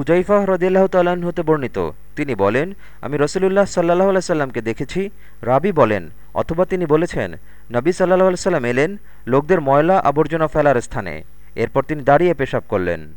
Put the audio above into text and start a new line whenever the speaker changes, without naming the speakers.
হুজাইফা হ্রদিল্লাহ তাল্লাহ্ন হতে বর্ণিত। তিনি বলেন, আমি রসুলুল্লাহ সাল্লাহ সাল্লামকে দেখেছি। রাবি বলেন, অথবা তিনি বলেছেন, নবী সাল্লাহ সাল্লাম এলেন লোকদের ময়লা আবর্জনা ফেলার স্থানে। এরপর তিনি দাঁড়িয়ে পেশাব করলেন।